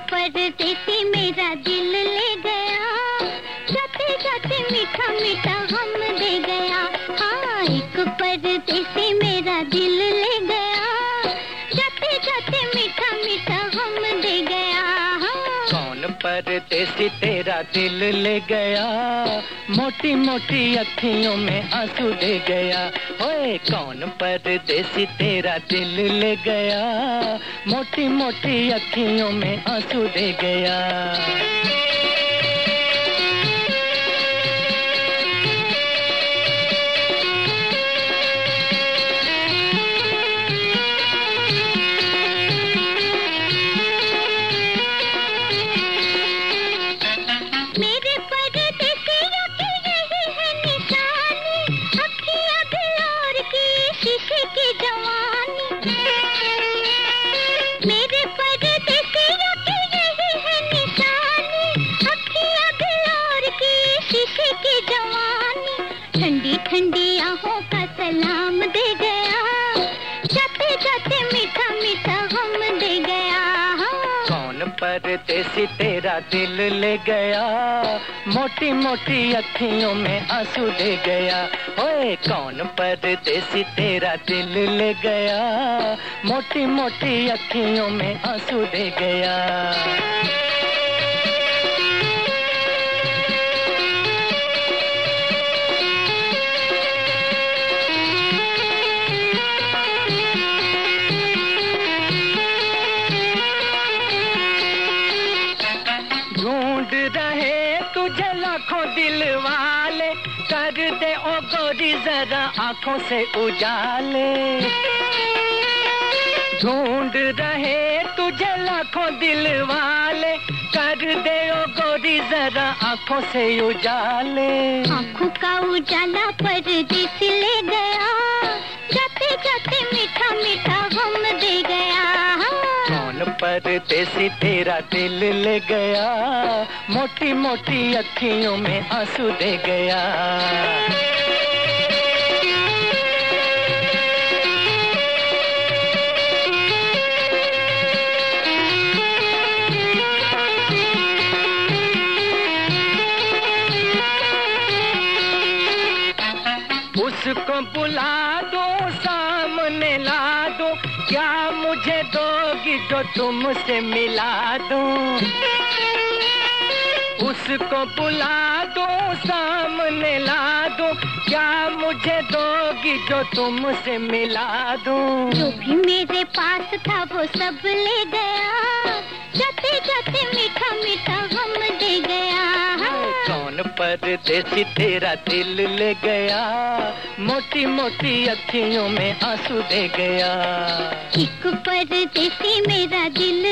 परदेसी मेरा दिल ले गया। जाते जाते मीठा मीठा कौन परदेसी तेरा दिल ले गया, मोटी मोटी अखियों में आँसू दे गया। ओए, कौन पर देसी तेरा दिल ले गया, मोटी मोटी अखियों में आँसू दे गया। परदेसी तेरा दिल ले गया। मोटी मोटी अखियों में आँसू दे गया। ओए, कौन परदेसी तेरा दिल ले गया? मोटी मोटी अखियों में आँसू दे गया। ढूंढ रहे तुझे लाखों दिल वाले। कर दे ओ गोरी जरा आँखों से उजाले। ढूंढ रहे तुझे लाखों दिल वाले। कर दे ओ गोरी जरा आँखों से उजाले। आँखों का उजाला परदेस ले गया कौन परदेसी तेरा दिल ले गया। मोटी मोटी अखियों में आँसू दे गया। उसको बुला दो, सामने ला दो। क्या मुझे दोगी जो तुमसे मिला दूँ? उसको बुला दो, सामने ला दो। क्या मुझे दोगी जो तुमसे मिला दो? जो भी मेरे पास था, वो सब ले गया। परदेसी तेरा दिल ले गया। मोटी मोटी अखियों में आँसू दे गया। एक परदेसी मेरा दिल